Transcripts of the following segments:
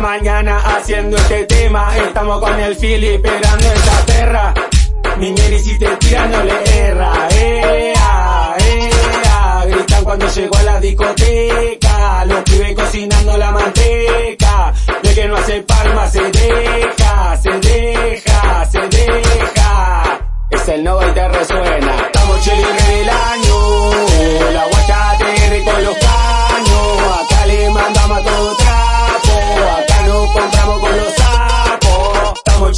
mañana haciendo este tema. Estamos con el Philly esperando esa perra. Niñeri si te tira no le erra. Ea. Gritan cuando llegó a la discoteca. Los pibes cocinando la manteca. De que no hace palma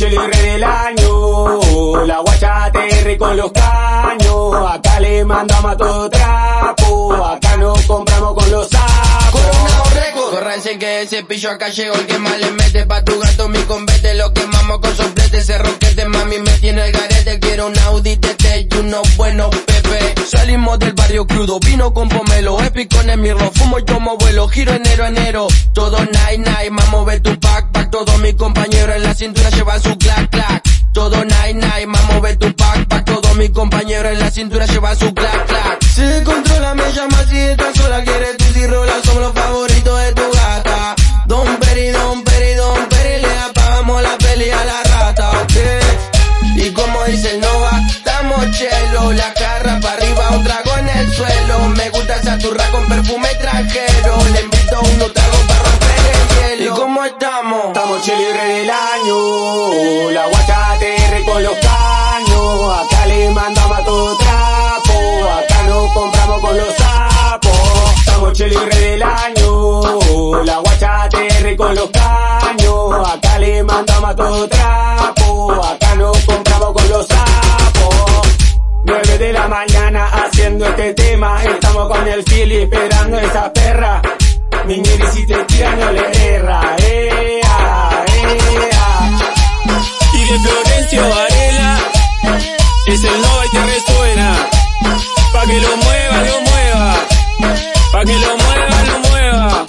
sapos. Estamos cheli del año. La guacha te con los caños. Acá le mandamos a todo trapo. Acá no compramos con los récord. Corranse que ese pillo acá llegó el que más le mete pa' tu gato mi convete lo quemamos con soplete ese roquete mami me tiene el garete quiero un Audi TT y unos buenos pepe salimos del barrio crudo vino con pomelo épico en el mirro fumo y tomo vuelo giro enero enero todo night night mamo ve tu pack pack todos mis compañeros la cintura llevan su clac clac. Todo night night mamo ve tu pack pack. Todos mis compañeros en la cintura llevan su clac clac. Se controla me llama si estás sola quiere tu si rola somos los favoritos de tu gata. Don Peri, Don Peri, Don Peri le apagamos la peli a la rata ok. Y como dice el Nova estamos chelo la carra para arriba un trago en el suelo. Me gusta esa turra con perfume del año. La guacha TR con los caños. Acá le mandamos a todo trapo. Acá no compramos con los sapos. Estamos cheli del año. La guacha TR con los caños. Acá le mandamos a todo trapo. Acá no compramos con los sapos. 9 de la mañana haciendo este tema. Estamos con el Philly esperando esa perra. Niñeri si te tira no le erra. Ea, es el no y te resuena. Pa' que lo mueva, lo mueva. Pa' que lo mueva, lo mueva.